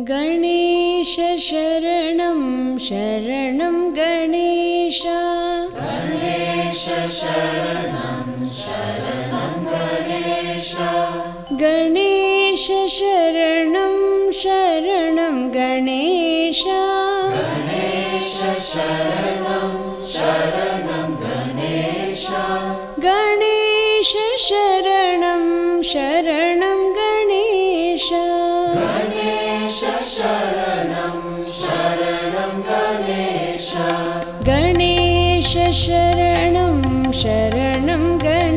गणेश शरणं शरणं गणेश। गणेश शरणं शरणं गणेश। गणेश शरणं शरणं गणेश। गणेश शरणं शरणं गणेश शरणं शरणं गणेश। गणेश शरणं शरणं गणेश।